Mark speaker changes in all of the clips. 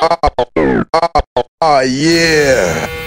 Speaker 1: Oh,
Speaker 2: oh, oh yeah.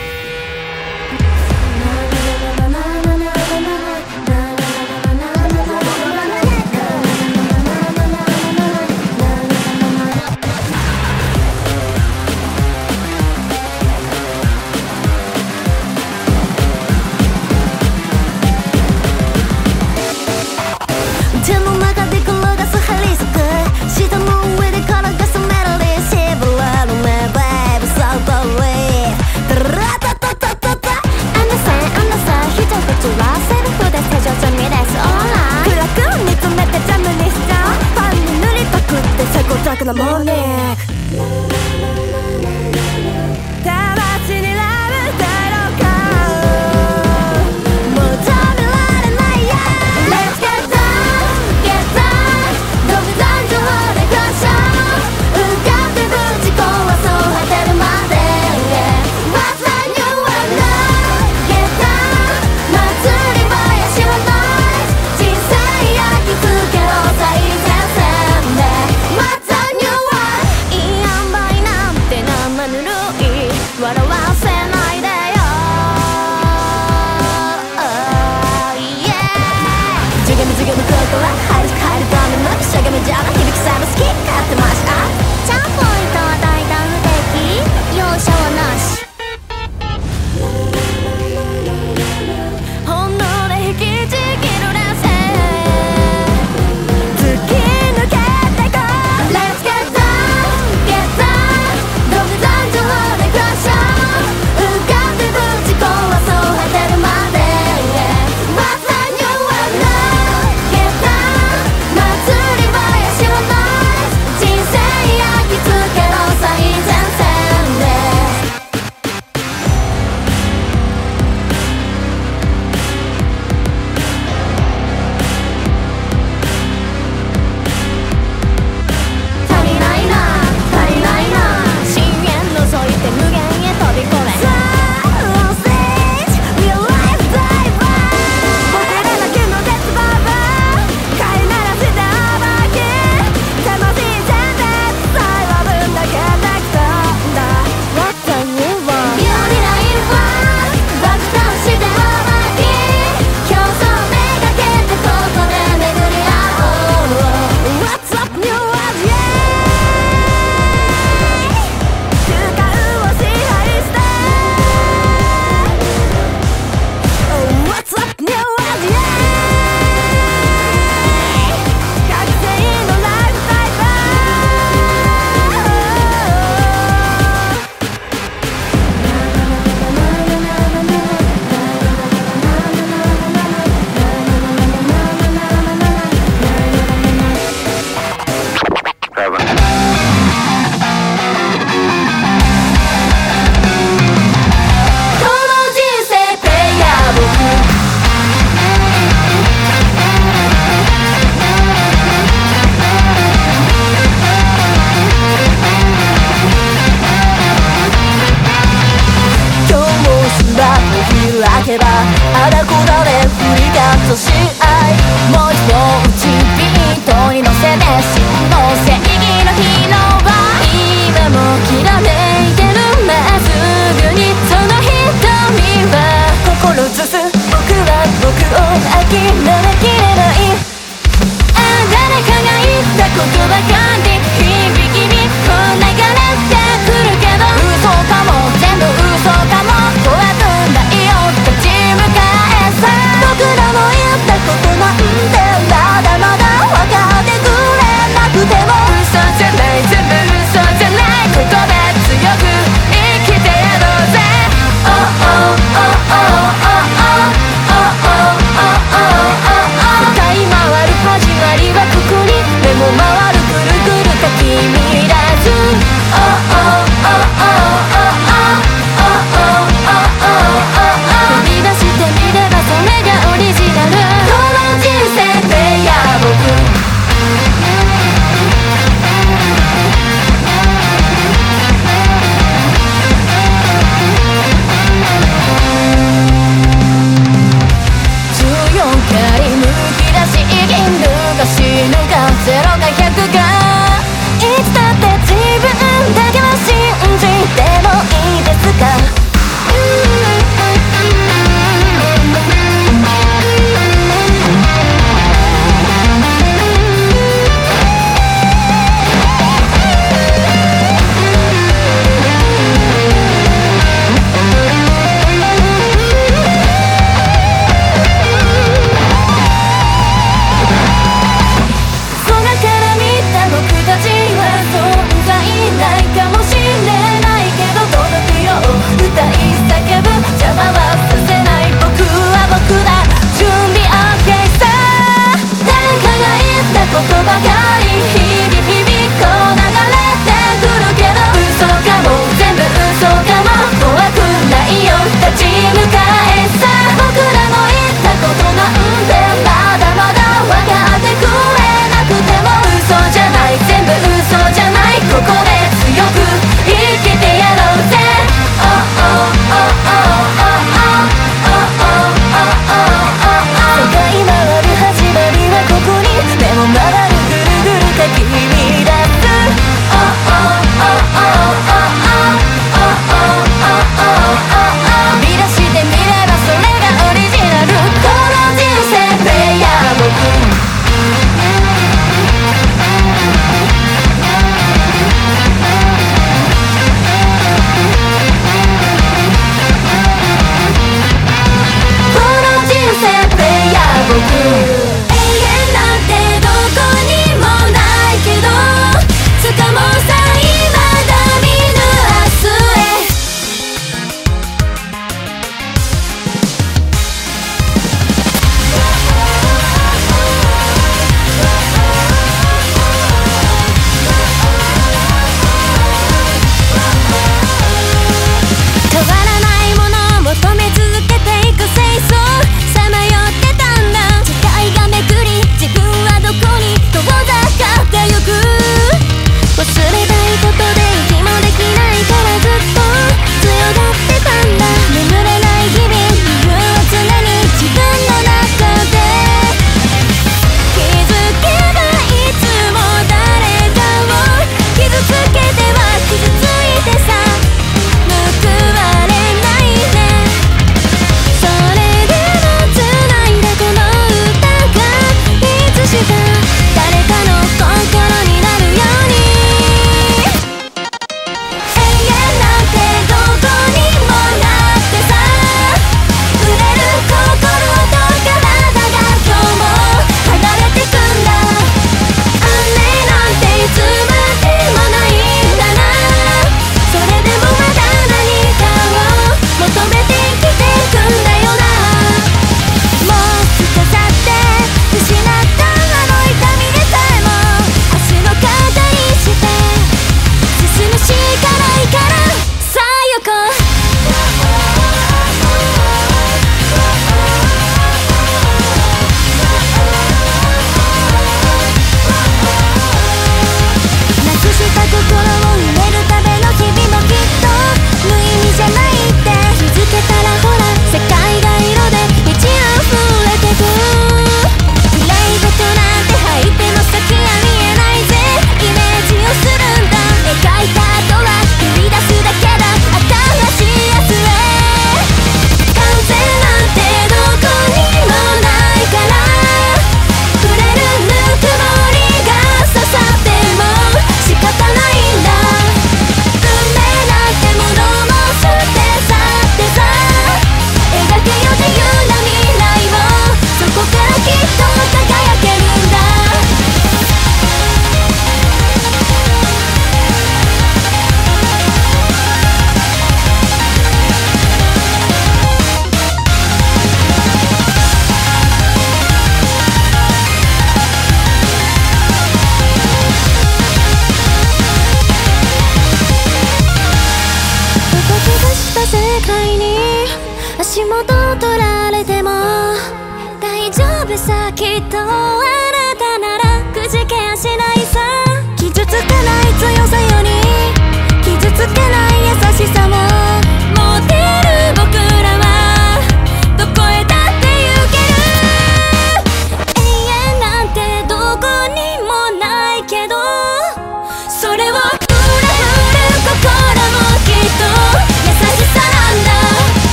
Speaker 2: The morning「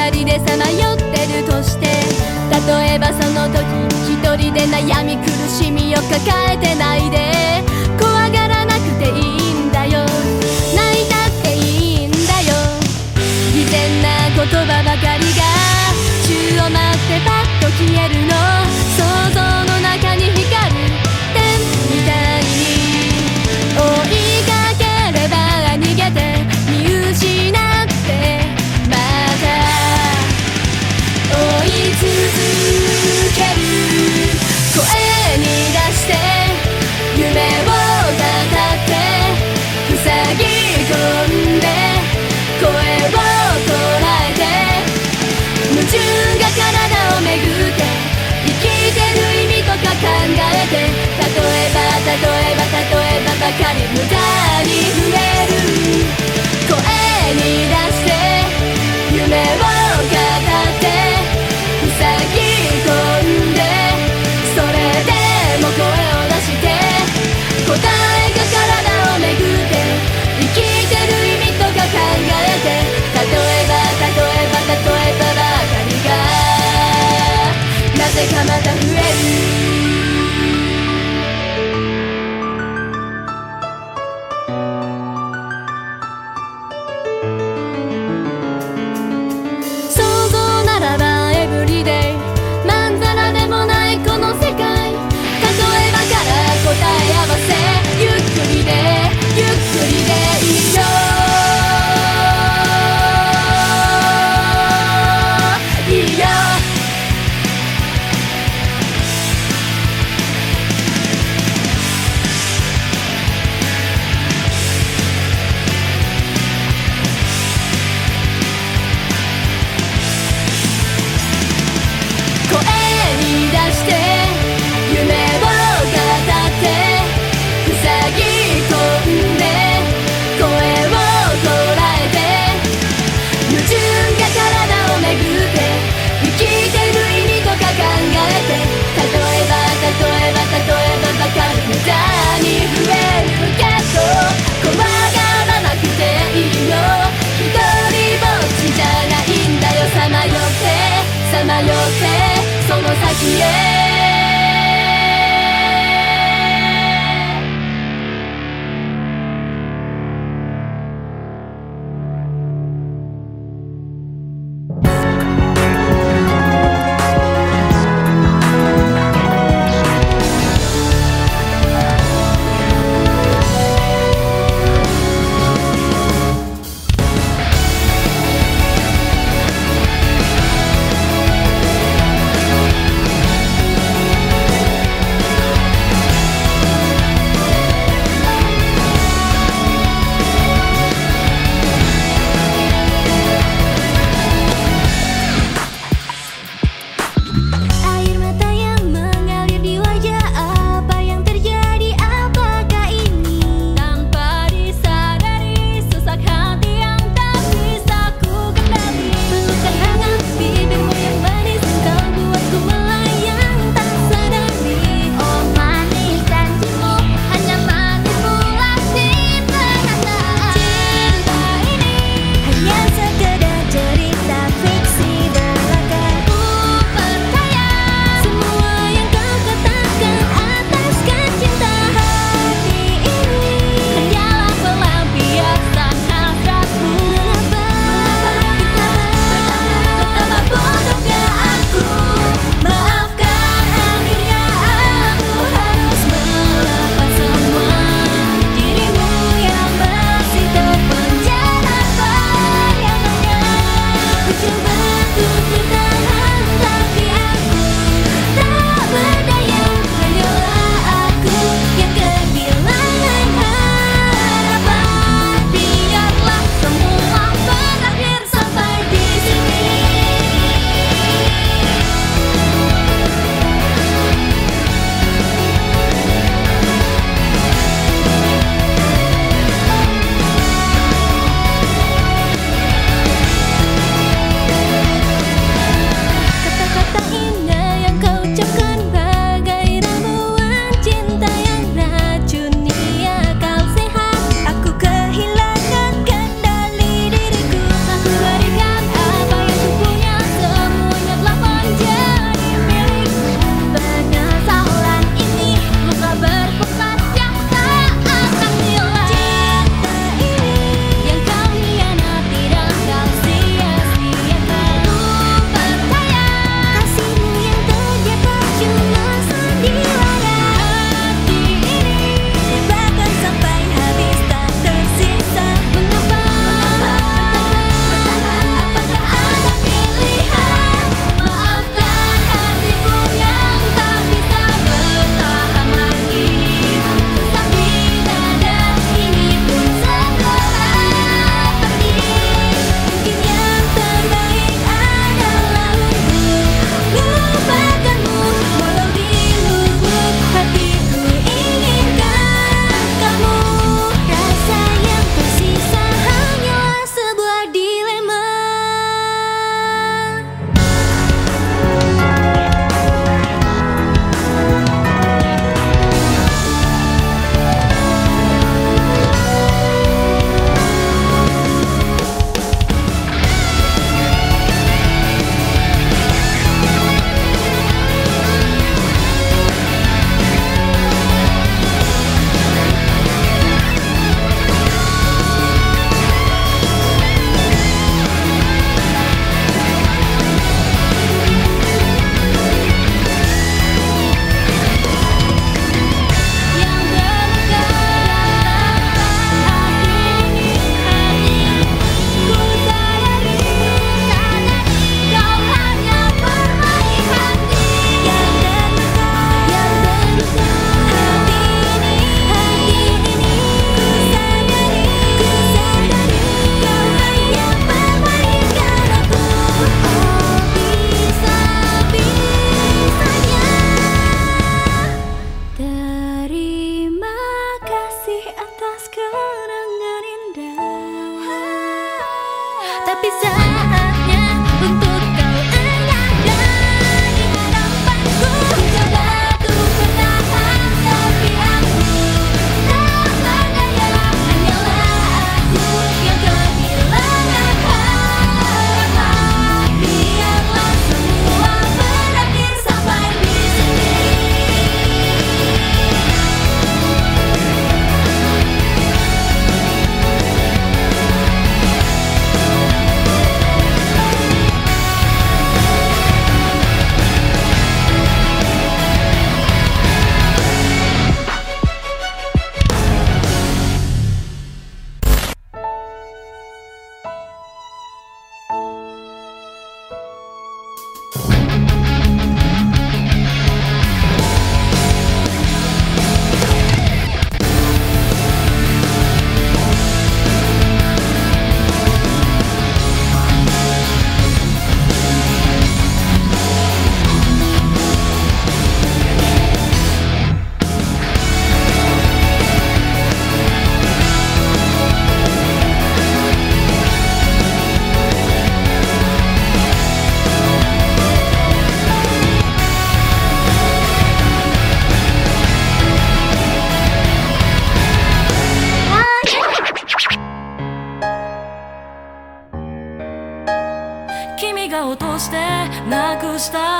Speaker 2: 二人でさまよってるとして例えばその時一人で悩み苦しみを抱えてないで怖がらなくていいんだよ。泣いたっていいんだよ。偽善な言葉ばかりか無駄に触れる声に出して夢を語って塞ぎ込んでそれでも声を出
Speaker 3: して答え
Speaker 2: が体をめぐって生きてる意味とか考えて例えば例えば例え
Speaker 3: ばばかりがなぜかまたした。